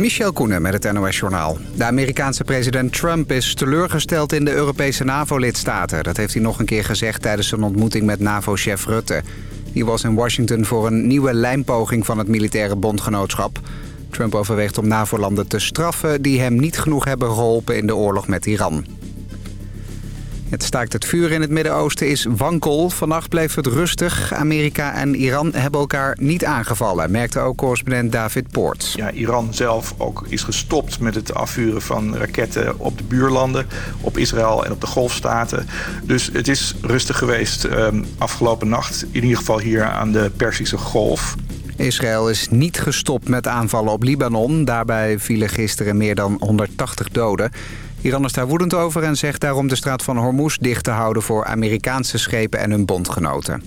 Michel Koenen met het NOS-journaal. De Amerikaanse president Trump is teleurgesteld in de Europese NAVO-lidstaten. Dat heeft hij nog een keer gezegd tijdens zijn ontmoeting met NAVO-chef Rutte. Die was in Washington voor een nieuwe lijnpoging van het militaire bondgenootschap. Trump overweegt om NAVO-landen te straffen die hem niet genoeg hebben geholpen in de oorlog met Iran. Het staakt het vuur in het Midden-Oosten is wankel. Vannacht bleef het rustig. Amerika en Iran hebben elkaar niet aangevallen, merkte ook correspondent David Poort. Ja, Iran zelf ook is gestopt met het afvuren van raketten op de buurlanden, op Israël en op de Golfstaten. Dus het is rustig geweest um, afgelopen nacht, in ieder geval hier aan de Persische Golf. Israël is niet gestopt met aanvallen op Libanon. Daarbij vielen gisteren meer dan 180 doden. Iran is daar woedend over en zegt daarom de straat van Hormuz dicht te houden voor Amerikaanse schepen en hun bondgenoten.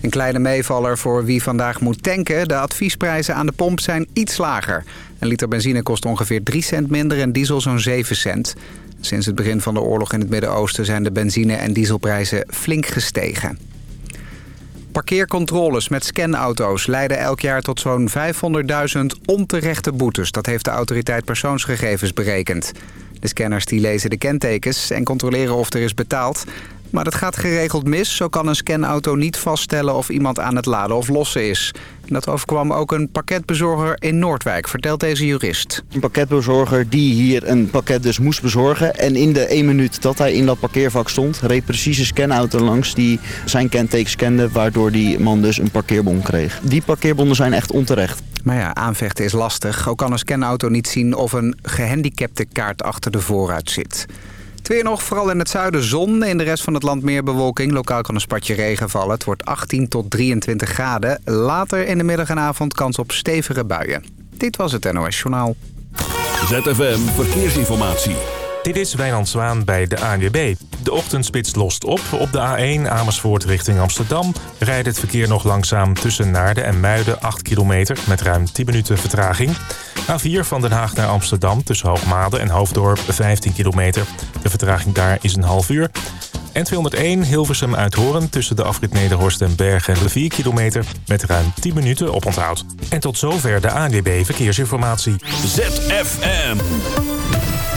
Een kleine meevaller voor wie vandaag moet tanken. De adviesprijzen aan de pomp zijn iets lager. Een liter benzine kost ongeveer 3 cent minder en diesel zo'n 7 cent. Sinds het begin van de oorlog in het Midden-Oosten zijn de benzine- en dieselprijzen flink gestegen. Parkeercontroles met scanauto's leiden elk jaar tot zo'n 500.000 onterechte boetes. Dat heeft de autoriteit persoonsgegevens berekend. De scanners die lezen de kentekens en controleren of er is betaald. Maar dat gaat geregeld mis. Zo kan een scanauto niet vaststellen of iemand aan het laden of lossen is. dat overkwam ook een pakketbezorger in Noordwijk, vertelt deze jurist. Een pakketbezorger die hier een pakket dus moest bezorgen. En in de één minuut dat hij in dat parkeervak stond... reed precies een scanauto langs die zijn kenteken scande... waardoor die man dus een parkeerbon kreeg. Die parkeerbonnen zijn echt onterecht. Maar ja, aanvechten is lastig. Ook kan een scanauto niet zien of een gehandicapte kaart achter de voorruit zit. Het nog, vooral in het zuiden zon. In de rest van het land meer bewolking. Lokaal kan een spatje regen vallen. Het wordt 18 tot 23 graden. Later in de middag en avond kans op stevige buien. Dit was het NOS Journaal. ZFM Verkeersinformatie. Dit is Wijnand Zwaan bij de ANWB. De ochtendspits lost op. Op de A1 Amersfoort richting Amsterdam rijdt het verkeer nog langzaam tussen Naarden en Muiden 8 kilometer met ruim 10 minuten vertraging. A4 van Den Haag naar Amsterdam tussen Hoogmade en Hoofddorp 15 kilometer. De vertraging daar is een half uur. N201 Hilversum uit Horen tussen de afrit Nederhorst en Bergen 4 kilometer met ruim 10 minuten op onthoud. En tot zover de ANWB Verkeersinformatie. ZFM.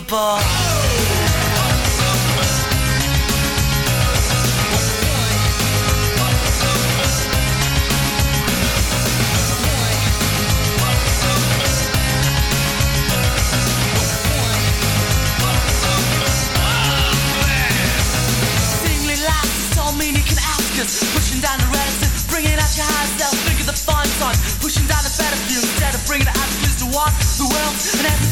Us. Pushing down the relative, bringing out your higher self. Think of the fun time. Pushing down the better view instead of bringing it out to want the world and everything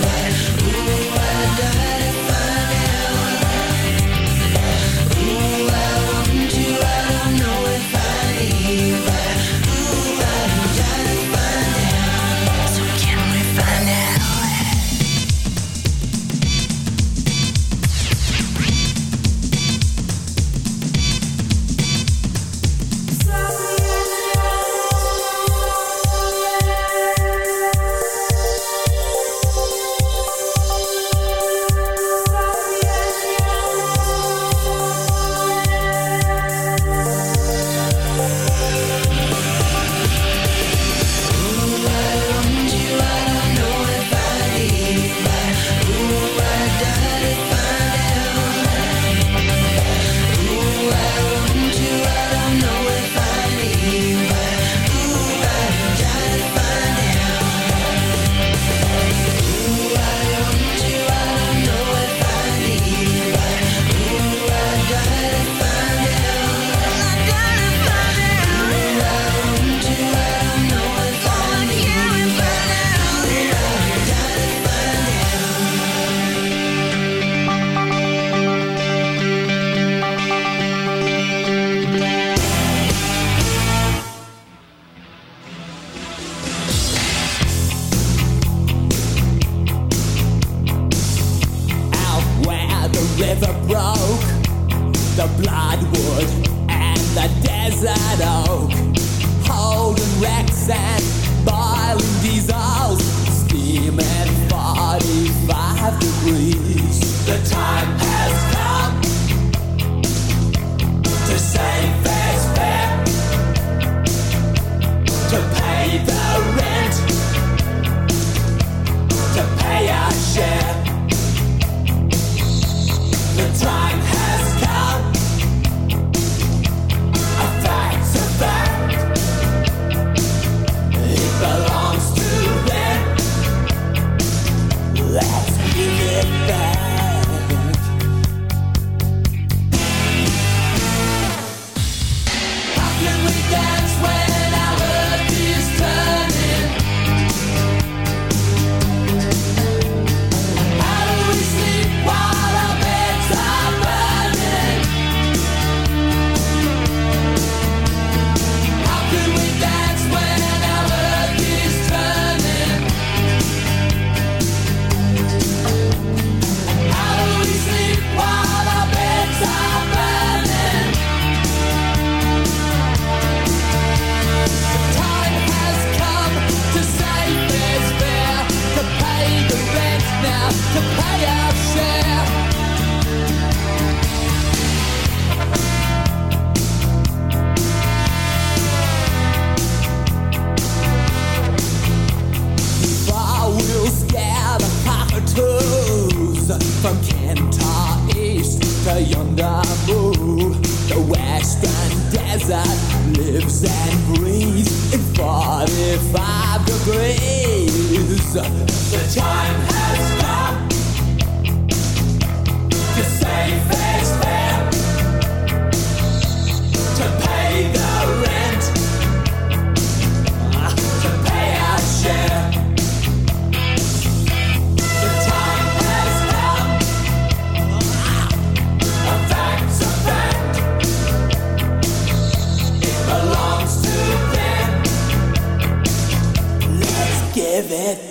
the bloodwood and the desert oak. Holding wrecks and boiling diesels, at 45 degrees. The time has come to save fair's fair, to pay the rent, to pay our share. a yonder moon. The western desert lives and breathes in 45 degrees. The time has come. You're safe. that.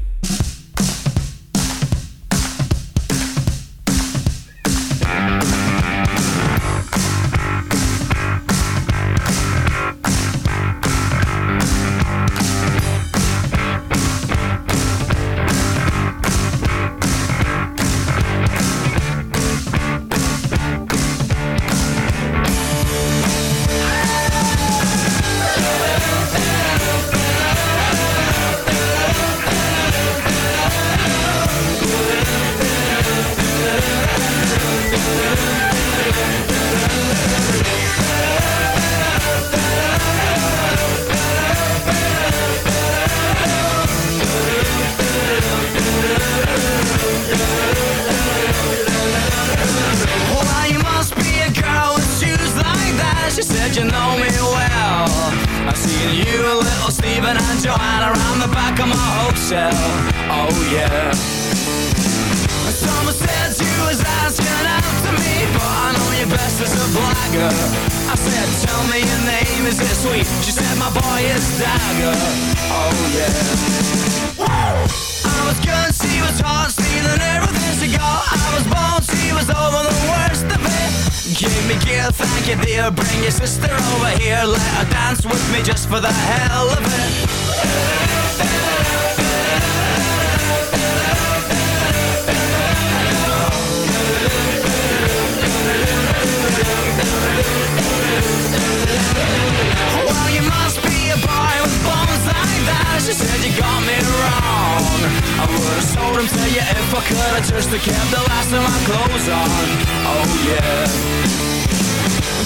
Me gear, thank you dear. Bring your sister over here, let her dance with me just for the hell of it. Well, you must be a boy with bones like that. She said you got me wrong. I would've sold him to you if I could. I just kept the last of my clothes on. Oh yeah.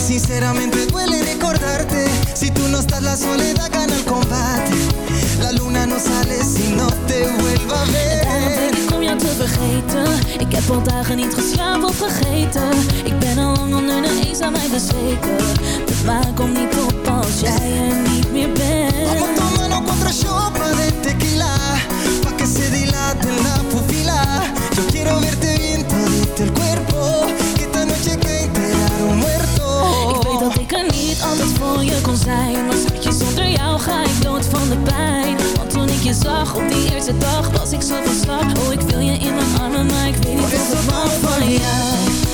Sinceramente duele recordarte. Si tú no estás la soledad gana el combate. La luna no sale si no te vuelva a ver. Denk ik om jou te vergeten. Ik heb al dagen niet geslapen of vergeten. Ik ben al lang onder de eens aan mij bezweken. De maan komt niet op als jij er niet meer Vamos bent tomando cuatro shots de tequila Pa' que se dilate la zijn Maar schatje, zonder jou ga ik dood van de pijn. Want toen ik je zag op die eerste dag Was ik zo van slag. Oh, ik wil je in mijn armen Maar ik weet niet of ik van jou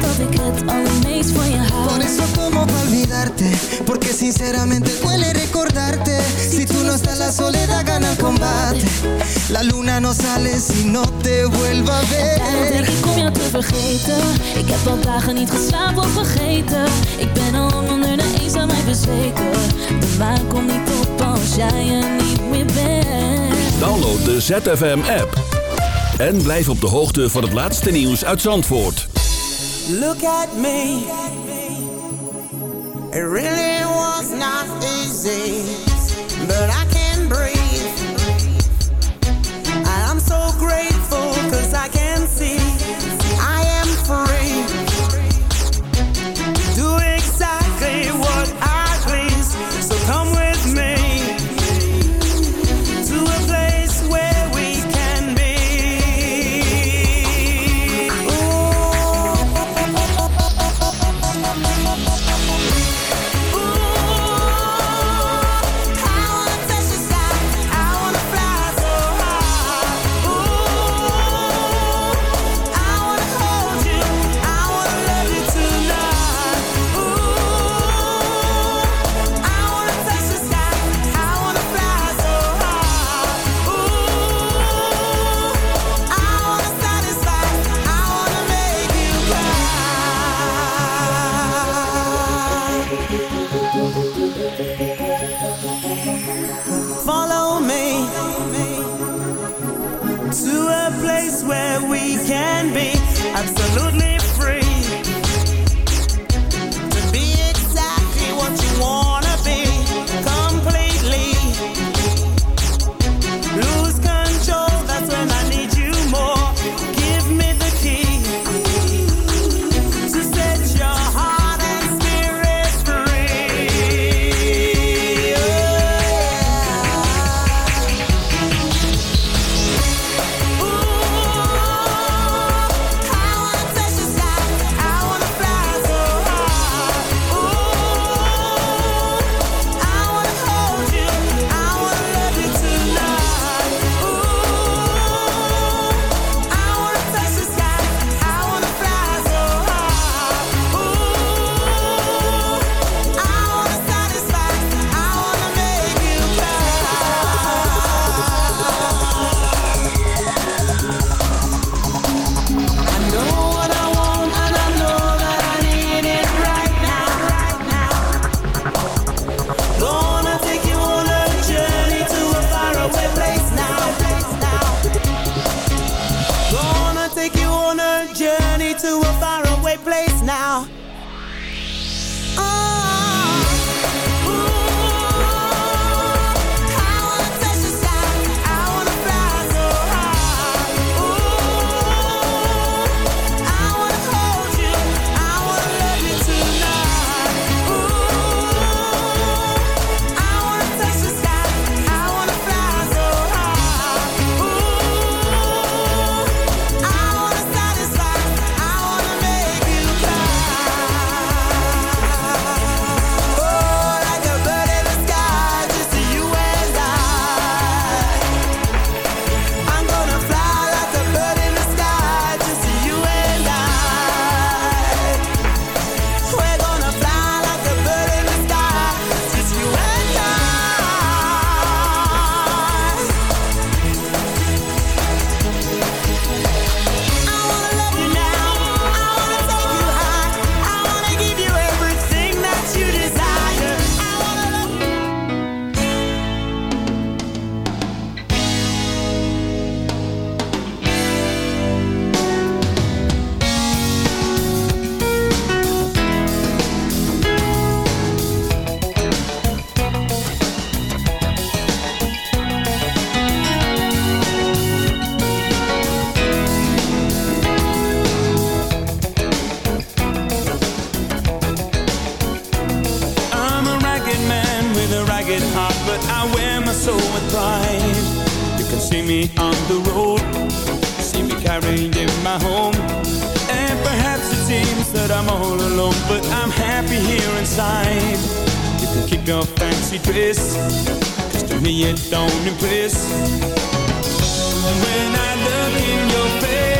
dat ik het allermeest van je hou. Por eso tomo pa' olvidarte Porque sinceramente duele recordarte. Si tú no estás la soledad gana el combate. La luna no sale si no te vuelva a Daarom denk ver ik om jou te vergeten. Ik heb al dagen niet geslapen of vergeten. Ik ben al lang onder de eens aan mij bezweken. De maan komt niet op als jij er niet meer bent. Download de ZFM app. En blijf op de hoogte van het laatste nieuws uit Zandvoort. Look at me. It really was not easy, but I'm happy here inside. You can keep your fancy dress, cause to me it don't impress. When I look in your face.